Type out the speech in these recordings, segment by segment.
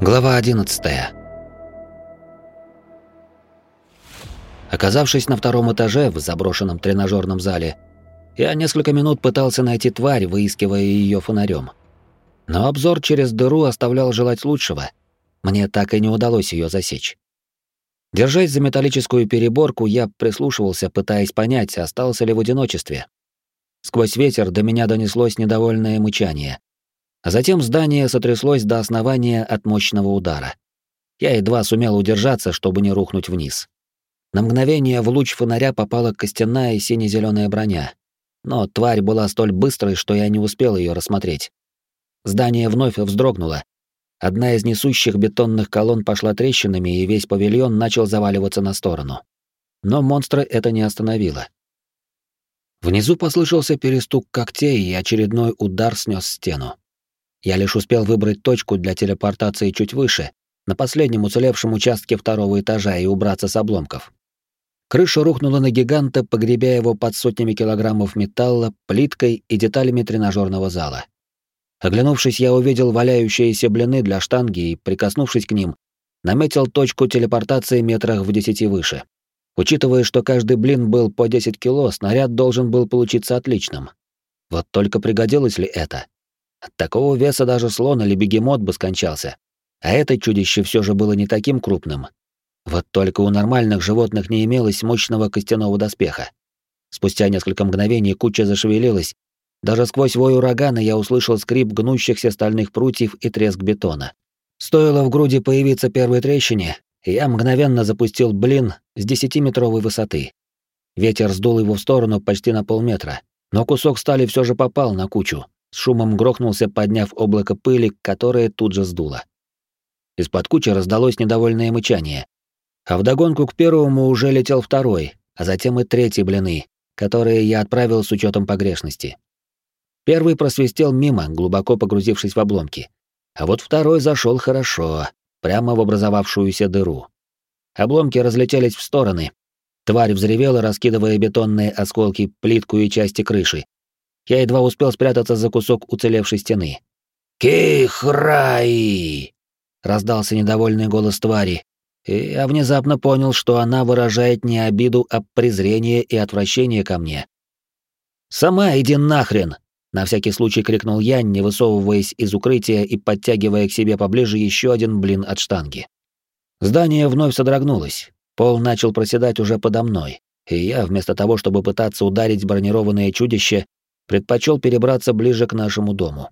Глава 11. Оказавшись на втором этаже в заброшенном тренажерном зале, я несколько минут пытался найти тварь, выискивая ее фонарем. Но обзор через дыру оставлял желать лучшего. Мне так и не удалось ее засечь. Держась за металлическую переборку, я прислушивался, пытаясь понять, остался ли в одиночестве. Сквозь ветер до меня донеслось недовольное мычание. А затем здание сотряслось до основания от мощного удара. Я едва сумел удержаться, чтобы не рухнуть вниз. На мгновение в луч фонаря попала костяная сине-зеленая броня. Но тварь была столь быстрой, что я не успел ее рассмотреть. Здание вновь вздрогнуло. Одна из несущих бетонных колонн пошла трещинами, и весь павильон начал заваливаться на сторону. Но монстра это не остановило. Внизу послышался перестук когтей, и очередной удар снес стену. Я лишь успел выбрать точку для телепортации чуть выше, на последнем уцелевшем участке второго этажа и убраться с обломков. Крыша рухнула на гиганта, погребя его под сотнями килограммов металла, плиткой и деталями тренажерного зала. Оглянувшись, я увидел валяющиеся блины для штанги и, прикоснувшись к ним, наметил точку телепортации метрах в десяти выше. Учитывая, что каждый блин был по 10 кило, снаряд должен был получиться отличным. Вот только пригодилось ли это? От такого веса даже слон или бегемот бы скончался. А это чудище все же было не таким крупным. Вот только у нормальных животных не имелось мощного костяного доспеха. Спустя несколько мгновений куча зашевелилась. Даже сквозь вой урагана я услышал скрип гнущихся стальных прутьев и треск бетона. Стоило в груди появиться первой трещине, я мгновенно запустил блин с десятиметровой высоты. Ветер сдул его в сторону почти на полметра, но кусок стали все же попал на кучу, с шумом грохнулся, подняв облако пыли, которое тут же сдуло. Из-под кучи раздалось недовольное мычание. А вдогонку к первому уже летел второй, а затем и третий блины, которые я отправил с учетом погрешности. Первый просвистел мимо, глубоко погрузившись в обломки. А вот второй зашел хорошо, прямо в образовавшуюся дыру. Обломки разлетелись в стороны. Тварь взревела, раскидывая бетонные осколки, плитку и части крыши, я едва успел спрятаться за кусок уцелевшей стены. «Кихрай!» — раздался недовольный голос твари, и я внезапно понял, что она выражает не обиду, а презрение и отвращение ко мне. «Сама иди нахрен!» — на всякий случай крикнул я, не высовываясь из укрытия и подтягивая к себе поближе еще один блин от штанги. Здание вновь содрогнулось, пол начал проседать уже подо мной, и я, вместо того, чтобы пытаться ударить бронированное чудище, предпочел перебраться ближе к нашему дому.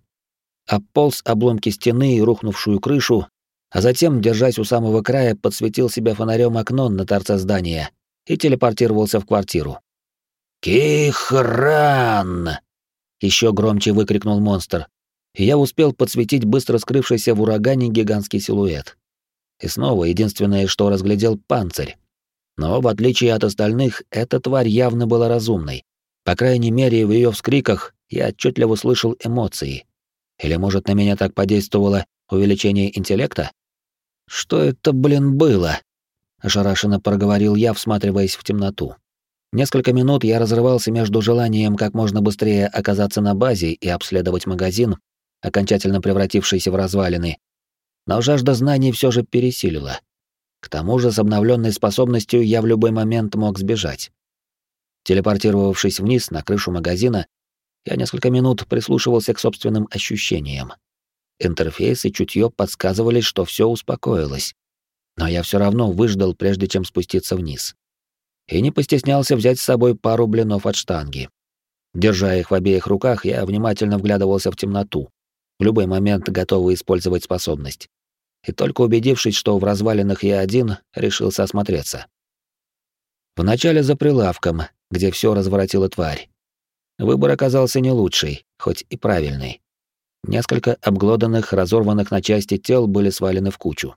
Обполз обломки стены и рухнувшую крышу, а затем, держась у самого края, подсветил себя фонарем окно на торце здания и телепортировался в квартиру. «Кихран!» — еще громче выкрикнул монстр, и я успел подсветить быстро скрывшийся в урагане гигантский силуэт. И снова единственное, что разглядел — панцирь. Но, в отличие от остальных, эта тварь явно была разумной. По крайней мере, в ее вскриках я отчетливо слышал эмоции. Или, может, на меня так подействовало увеличение интеллекта? Что это, блин, было? Ошарашенно проговорил я, всматриваясь в темноту. Несколько минут я разрывался между желанием как можно быстрее оказаться на базе и обследовать магазин, окончательно превратившийся в развалины, но жажда знаний все же пересилила. К тому же с обновленной способностью я в любой момент мог сбежать. Телепортировавшись вниз на крышу магазина, я несколько минут прислушивался к собственным ощущениям. Интерфейс и чутье подсказывали, что все успокоилось. Но я все равно выждал, прежде чем спуститься вниз. И не постеснялся взять с собой пару блинов от штанги. Держа их в обеих руках, я внимательно вглядывался в темноту, в любой момент готовый использовать способность. И только убедившись, что в развалинах я один, решился осмотреться. Вначале за прилавком, где все разворотила тварь. Выбор оказался не лучший, хоть и правильный. Несколько обглоданных, разорванных на части тел были свалены в кучу.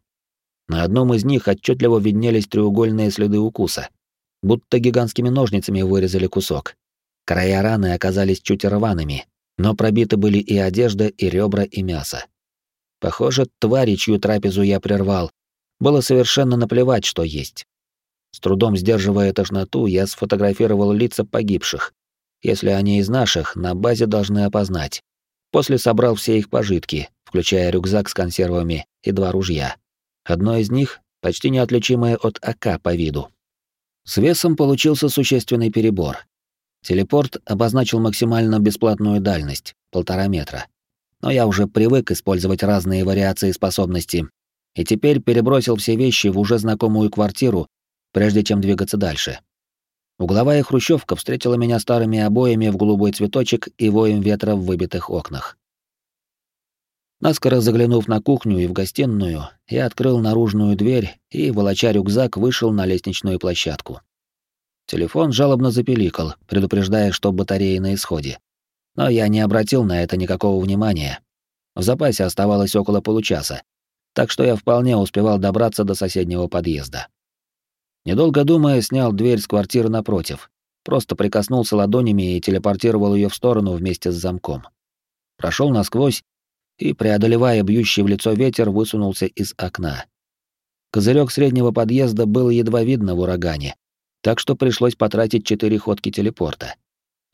На одном из них отчетливо виднелись треугольные следы укуса, будто гигантскими ножницами вырезали кусок. Края раны оказались чуть рваными, но пробиты были и одежда, и ребра, и мясо. Похоже, твари, чью трапезу я прервал, было совершенно наплевать, что есть. С трудом сдерживая тошноту, я сфотографировал лица погибших. Если они из наших, на базе должны опознать. После собрал все их пожитки, включая рюкзак с консервами, и два ружья. Одно из них почти неотличимое от АК по виду. С весом получился существенный перебор. Телепорт обозначил максимально бесплатную дальность — полтора метра. Но я уже привык использовать разные вариации способностей, и теперь перебросил все вещи в уже знакомую квартиру, прежде чем двигаться дальше. Угловая хрущевка встретила меня старыми обоями в голубой цветочек и воем ветра в выбитых окнах. Наскоро заглянув на кухню и в гостиную, я открыл наружную дверь и, волоча рюкзак, вышел на лестничную площадку. Телефон жалобно запеликал, предупреждая, что батарея на исходе. Но я не обратил на это никакого внимания. В запасе оставалось около получаса, так что я вполне успевал добраться до соседнего подъезда. Недолго думая, снял дверь с квартиры напротив. Просто прикоснулся ладонями и телепортировал ее в сторону вместе с замком. Прошел насквозь и, преодолевая бьющий в лицо ветер, высунулся из окна. Козырек среднего подъезда был едва видно в урагане, так что пришлось потратить четыре ходки телепорта.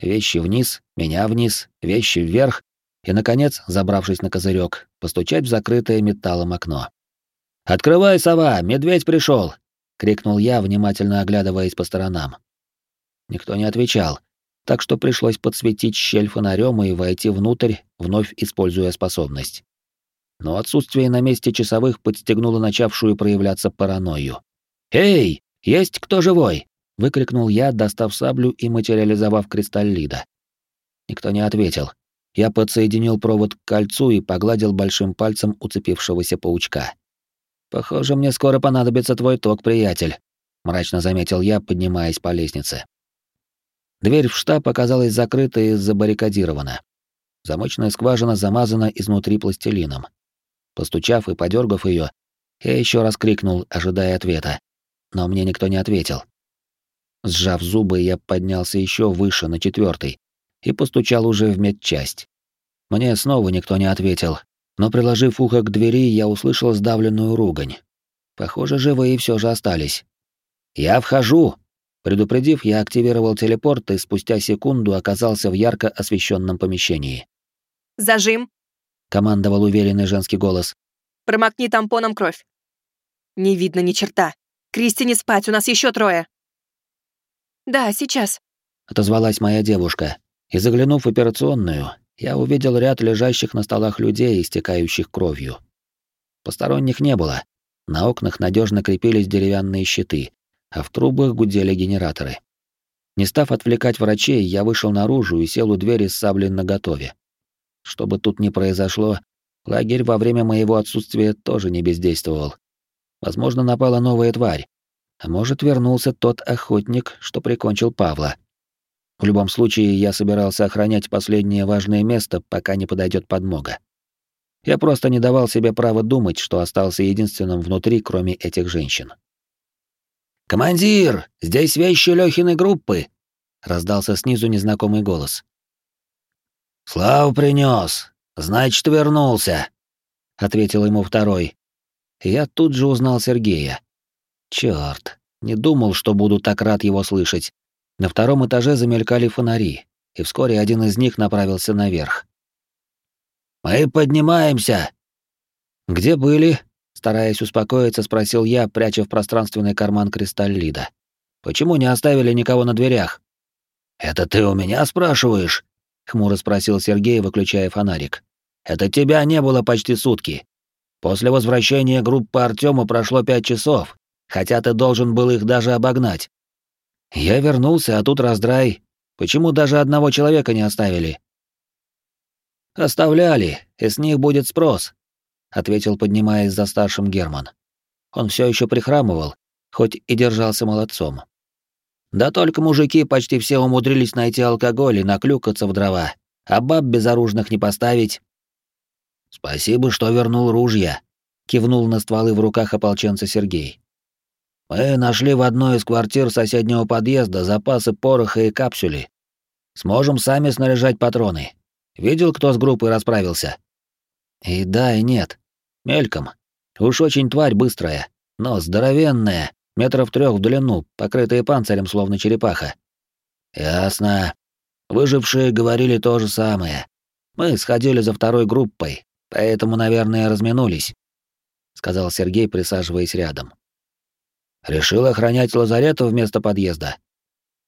Вещи вниз, меня вниз, вещи вверх и, наконец, забравшись на козырек, постучать в закрытое металлом окно. «Открывай, сова! Медведь пришел! Крикнул я, внимательно оглядываясь по сторонам. Никто не отвечал, так что пришлось подсветить щель фонарем и войти внутрь, вновь используя способность. Но отсутствие на месте часовых подстегнуло начавшую проявляться паранойю. «Эй, есть кто живой?» — выкрикнул я, достав саблю и материализовав кристалл лида. Никто не ответил. Я подсоединил провод к кольцу и погладил большим пальцем уцепившегося паучка. Похоже, мне скоро понадобится твой ток, приятель, мрачно заметил я, поднимаясь по лестнице. Дверь в штаб оказалась закрыта и забаррикадирована. Замочная скважина замазана изнутри пластилином. Постучав и подергав ее, я еще раз крикнул, ожидая ответа. Но мне никто не ответил. Сжав зубы, я поднялся еще выше, на четвертый, и постучал уже в медчасть. Мне снова никто не ответил, но приложив ухо к двери, я услышал сдавленную ругань. Похоже, живые все же остались. «Я вхожу!» Предупредив, я активировал телепорт и спустя секунду оказался в ярко освещенном помещении. «Зажим!» — командовал уверенный женский голос. «Промокни тампоном кровь!» «Не видно ни черта! Кристи, не спать, у нас еще трое!» «Да, сейчас!» — отозвалась моя девушка, и, заглянув в операционную, я увидел ряд лежащих на столах людей, истекающих кровью. Посторонних не было. На окнах надежно крепились деревянные щиты, а в трубах гудели генераторы. Не став отвлекать врачей, я вышел наружу и сел у двери с саблей наготове. Что бы тут ни произошло, лагерь во время моего отсутствия тоже не бездействовал. Возможно, напала новая тварь, а может, вернулся тот охотник, что прикончил Павла. В любом случае, я собирался охранять последнее важное место, пока не подойдет подмога. Я просто не давал себе права думать, что остался единственным внутри, кроме этих женщин. «Командир, здесь вещи Лёхиной группы!» — раздался снизу незнакомый голос. «Славу принёс, значит, вернулся», — ответил ему второй. Я тут же узнал Сергея. Чёрт, не думал, что буду так рад его слышать. На втором этаже замелькали фонари, и вскоре один из них направился наверх. «Мы поднимаемся!» «Где были?» — стараясь успокоиться, спросил я, пряча в пространственный карман кристаллида. «Почему не оставили никого на дверях?» «Это ты у меня спрашиваешь?» — хмуро спросил Сергей, выключая фонарик. «Это тебя не было почти сутки. После возвращения группы Артема прошло пять часов, хотя ты должен был их даже обогнать. Я вернулся, а тут раздрай. Почему даже одного человека не оставили? Оставляли, и с них будет спрос, ответил, поднимаясь за старшим Герман. Он все еще прихрамывал, хоть и держался молодцом. Да только мужики почти все умудрились найти алкоголь и наклюкаться в дрова, а баб безоружных не поставить. Спасибо, что вернул ружья, кивнул на стволы в руках ополченца Сергей. Мы нашли в одной из квартир соседнего подъезда запасы пороха и капсули. Сможем сами снаряжать патроны. Видел, кто с группой расправился? И да, и нет. Мельком. Уж очень тварь быстрая, но здоровенная, метров трех в длину, покрытая панцирем, словно черепаха. Ясно. Выжившие говорили то же самое. Мы сходили за второй группой, поэтому, наверное, разминулись. сказал Сергей, присаживаясь рядом. Решил охранять лазарет вместо подъезда.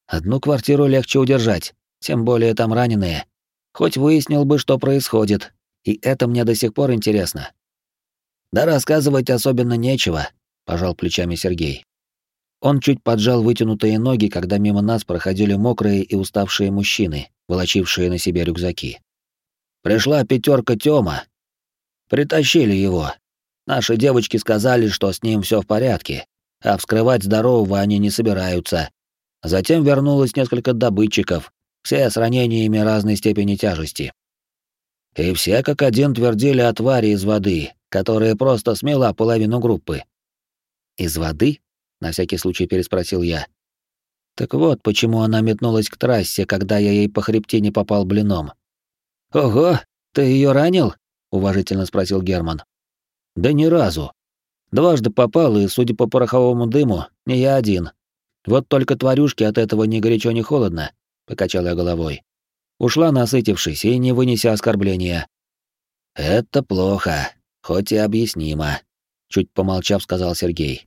Одну квартиру легче удержать, тем более там раненые. Хоть выяснил бы, что происходит, и это мне до сих пор интересно. Да рассказывать особенно нечего, пожал плечами Сергей. Он чуть поджал вытянутые ноги, когда мимо нас проходили мокрые и уставшие мужчины, волочившие на себе рюкзаки. Пришла пятерка Тёма. Притащили его. Наши девочки сказали, что с ним все в порядке, а вскрывать здорового они не собираются. Затем вернулось несколько добытчиков, все с ранениями разной степени тяжести. И все как один твердили о твари из воды, которая просто смела половину группы. «Из воды?» — на всякий случай переспросил я. Так вот, почему она метнулась к трассе, когда я ей по хребтине попал блином. «Ого, ты ее ранил?» — уважительно спросил Герман. «Да ни разу. Дважды попал, и, судя по пороховому дыму, не я один. Вот только тварюшки от этого ни горячо, ни холодно», — покачал я головой. Ушла, насытившись и не вынеся оскорбления. «Это плохо, хоть и объяснимо», — чуть помолчав, сказал Сергей.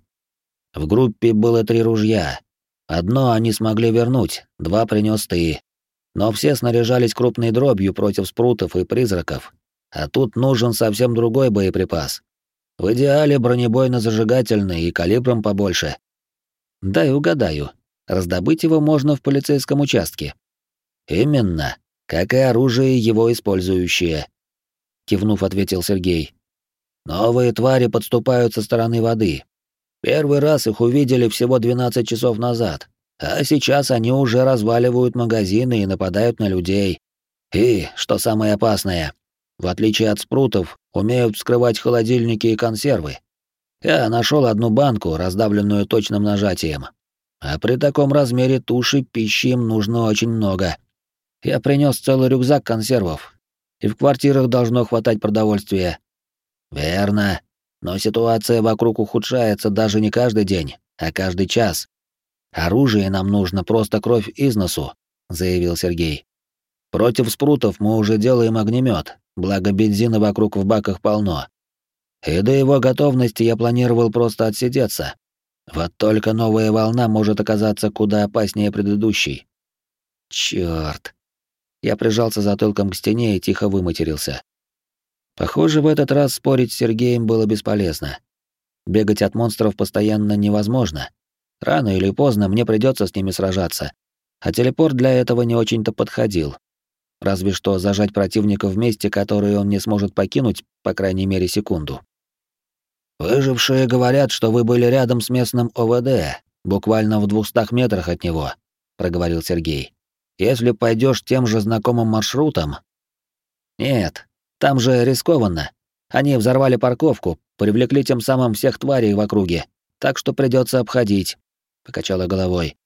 «В группе было три ружья. Одно они смогли вернуть, два принес ты. Но все снаряжались крупной дробью против спрутов и призраков. А тут нужен совсем другой боеприпас. В идеале бронебойно-зажигательный и калибром побольше. Дай угадаю. Раздобыть его можно в полицейском участке. Именно как и оружие его использующее. Кивнув, ответил Сергей. Новые твари подступают со стороны воды. Первый раз их увидели всего 12 часов назад, а сейчас они уже разваливают магазины и нападают на людей. И, что самое опасное, в отличие от спрутов, умеют вскрывать холодильники и консервы. Я нашел одну банку, раздавленную точным нажатием. А при таком размере туши пищи им нужно очень много. Я принес целый рюкзак консервов, и в квартирах должно хватать продовольствия. Верно, но ситуация вокруг ухудшается даже не каждый день, а каждый час. Оружие нам нужно просто кровь из носу, заявил Сергей. Против спрутов мы уже делаем огнемет, благо бензина вокруг в баках полно. И до его готовности я планировал просто отсидеться. Вот только новая волна может оказаться куда опаснее предыдущей. Чёрт. Я прижался затылком к стене и тихо выматерился. Похоже, в этот раз спорить с Сергеем было бесполезно. Бегать от монстров постоянно невозможно. Рано или поздно мне придется с ними сражаться. А телепорт для этого не очень-то подходил. Разве что зажать противника в месте, которое он не сможет покинуть, по крайней мере, секунду. «Выжившие говорят, что вы были рядом с местным ОВД, буквально в двухстах метрах от него», — проговорил Сергей. Если пойдешь тем же знакомым маршрутом... Нет, там же рискованно. Они взорвали парковку, привлекли тем самым всех тварей в округе, так что придется обходить. Покачала головой.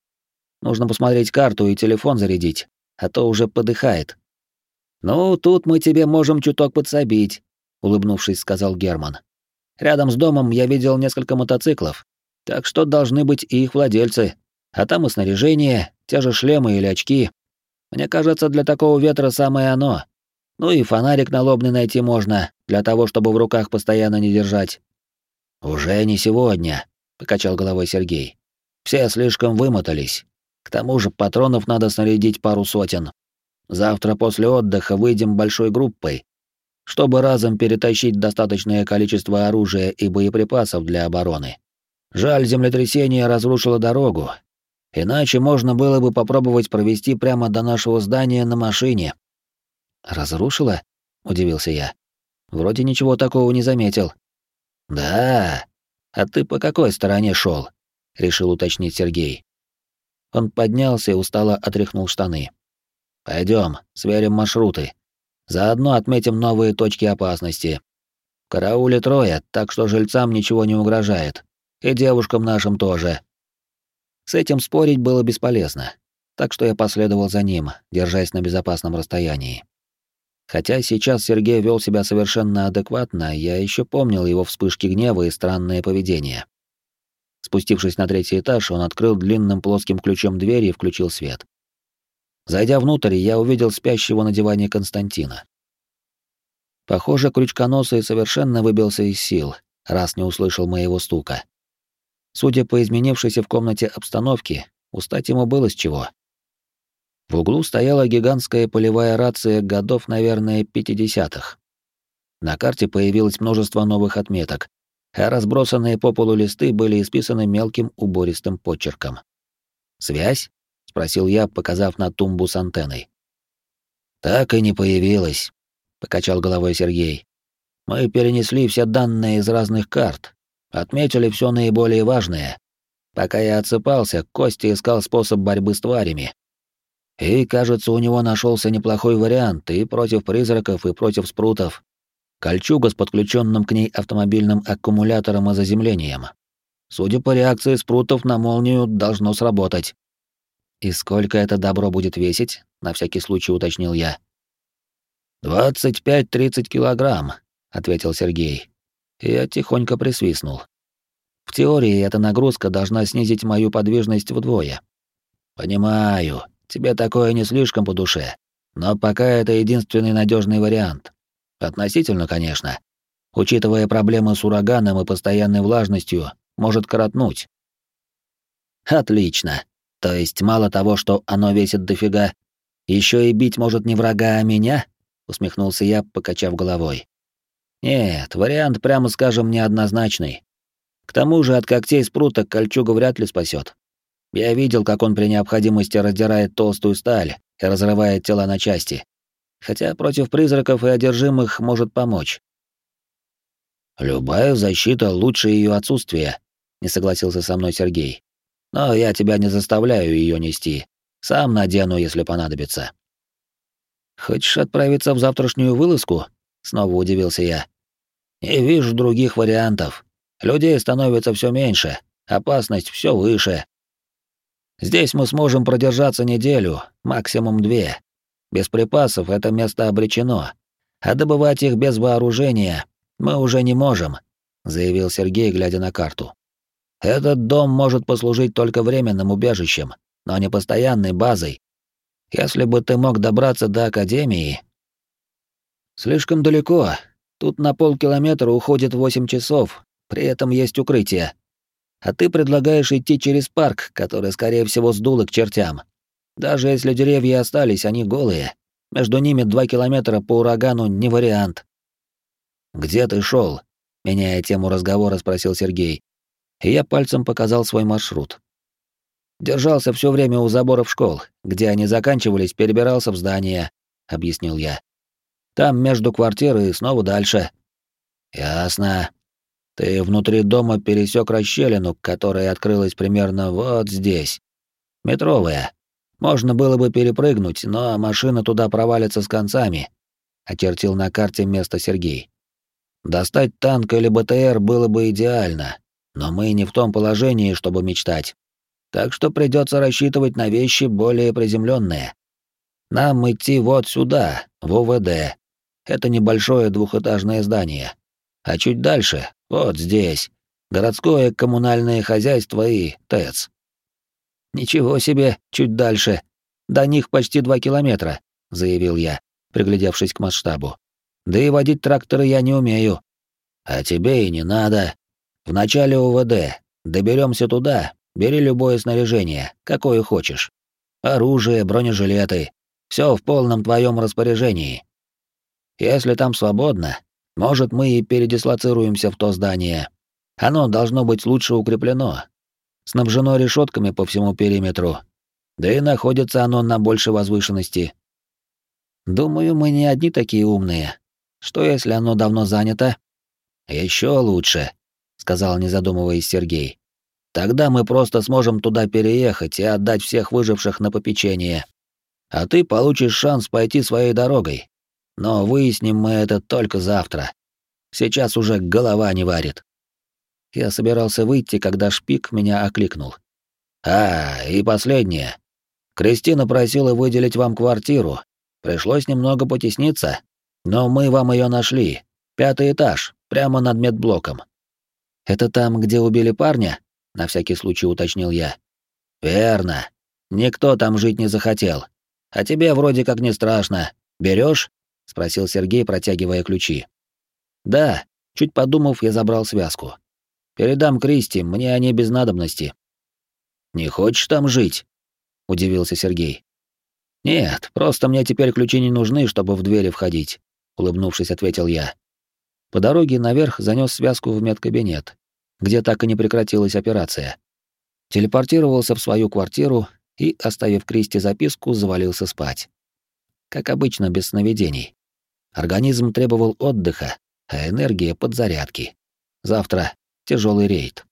Нужно посмотреть карту и телефон зарядить, а то уже подыхает. Ну, тут мы тебе можем чуток подсобить, улыбнувшись, сказал Герман. Рядом с домом я видел несколько мотоциклов, так что должны быть и их владельцы. А там и снаряжение, те же шлемы или очки. Мне кажется, для такого ветра самое оно. Ну и фонарик налобный найти можно, для того, чтобы в руках постоянно не держать. Уже не сегодня, покачал головой Сергей. Все слишком вымотались. К тому же патронов надо снарядить пару сотен. Завтра после отдыха выйдем большой группой, чтобы разом перетащить достаточное количество оружия и боеприпасов для обороны. Жаль, землетрясение разрушило дорогу, Иначе можно было бы попробовать провести прямо до нашего здания на машине. Разрушила? удивился я. Вроде ничего такого не заметил. Да. А ты по какой стороне шел? решил уточнить Сергей. Он поднялся и устало отряхнул штаны. Пойдем, сверим маршруты. Заодно отметим новые точки опасности. В карауле трое, так что жильцам ничего не угрожает. И девушкам нашим тоже. С этим спорить было бесполезно, так что я последовал за ним, держась на безопасном расстоянии. Хотя сейчас Сергей вел себя совершенно адекватно, я еще помнил его вспышки гнева и странное поведение. Спустившись на третий этаж, он открыл длинным плоским ключом дверь и включил свет. Зайдя внутрь, я увидел спящего на диване Константина. Похоже, крючконосый совершенно выбился из сил, раз не услышал моего стука. Судя по изменившейся в комнате обстановке, устать ему было с чего. В углу стояла гигантская полевая рация годов, наверное, 50-х. На карте появилось множество новых отметок, а разбросанные по полу листы были исписаны мелким убористым почерком. «Связь?» — спросил я, показав на тумбу с антенной. «Так и не появилась», — покачал головой Сергей. «Мы перенесли все данные из разных карт, отметили все наиболее важное. Пока я отсыпался, Костя искал способ борьбы с тварями, и, кажется, у него нашелся неплохой вариант и против призраков, и против спрутов. Кольчуга с подключенным к ней автомобильным аккумулятором и заземлением. Судя по реакции спрутов на молнию, должно сработать. «И сколько это добро будет весить?» — на всякий случай уточнил я. «Двадцать пять-тридцать килограмм», — ответил Сергей. Я тихонько присвистнул. В теории эта нагрузка должна снизить мою подвижность вдвое. «Понимаю», Тебе такое не слишком по душе, но пока это единственный надежный вариант. Относительно, конечно. Учитывая проблемы с ураганом и постоянной влажностью, может коротнуть. Отлично. То есть мало того, что оно весит дофига, еще и бить может не врага, а меня? Усмехнулся я, покачав головой. Нет, вариант, прямо скажем, неоднозначный. К тому же от когтей спрута кольчуга вряд ли спасет. Я видел, как он при необходимости раздирает толстую сталь и разрывает тела на части. Хотя против призраков и одержимых может помочь. «Любая защита лучше ее отсутствия», — не согласился со мной Сергей. «Но я тебя не заставляю ее нести. Сам надену, если понадобится». «Хочешь отправиться в завтрашнюю вылазку?» — снова удивился я. «Не вижу других вариантов. Людей становится все меньше, опасность все выше, Здесь мы сможем продержаться неделю, максимум две. Без припасов это место обречено. А добывать их без вооружения мы уже не можем, заявил Сергей, глядя на карту. Этот дом может послужить только временным убежищем, но не постоянной базой. Если бы ты мог добраться до академии, слишком далеко. Тут на полкилометра уходит восемь часов, при этом есть укрытие, а ты предлагаешь идти через парк, который, скорее всего, сдуло к чертям. Даже если деревья остались, они голые. Между ними два километра по урагану не вариант. «Где ты шел? меняя тему разговора, спросил Сергей. И я пальцем показал свой маршрут. Держался все время у заборов школ, где они заканчивались, перебирался в здание, объяснил я. Там между квартирой и снова дальше. Ясно. Ты внутри дома пересек расщелину, которая открылась примерно вот здесь. Метровая. Можно было бы перепрыгнуть, но машина туда провалится с концами. Очертил на карте место Сергей. Достать танк или БТР было бы идеально, но мы не в том положении, чтобы мечтать. Так что придется рассчитывать на вещи более приземленные. Нам идти вот сюда, в УВД. Это небольшое двухэтажное здание. А чуть дальше вот здесь. Городское коммунальное хозяйство и ТЭЦ. Ничего себе, чуть дальше. До них почти два километра, заявил я, приглядевшись к масштабу. Да и водить тракторы я не умею. А тебе и не надо. В начале УВД. Доберемся туда, бери любое снаряжение, какое хочешь. Оружие, бронежилеты. Все в полном твоем распоряжении. Если там свободно, может, мы и передислоцируемся в то здание. Оно должно быть лучше укреплено. Снабжено решетками по всему периметру. Да и находится оно на большей возвышенности. Думаю, мы не одни такие умные. Что если оно давно занято? Еще лучше, сказал, не задумываясь Сергей. Тогда мы просто сможем туда переехать и отдать всех выживших на попечение. А ты получишь шанс пойти своей дорогой. Но выясним мы это только завтра. Сейчас уже голова не варит. Я собирался выйти, когда шпик меня окликнул. А, и последнее. Кристина просила выделить вам квартиру. Пришлось немного потесниться, но мы вам ее нашли. Пятый этаж, прямо над медблоком. Это там, где убили парня? На всякий случай уточнил я. Верно. Никто там жить не захотел. А тебе вроде как не страшно. Берешь? спросил Сергей, протягивая ключи. Да, Чуть подумав, я забрал связку. Передам Кристи, мне они без надобности. Не хочешь там жить? удивился Сергей. Нет, просто мне теперь ключи не нужны, чтобы в двери входить, улыбнувшись, ответил я. По дороге наверх занес связку в медкабинет, где так и не прекратилась операция. Телепортировался в свою квартиру и, оставив Кристи записку, завалился спать. Как обычно, без сновидений. Организм требовал отдыха, а энергия — подзарядки. Завтра тяжелый рейд.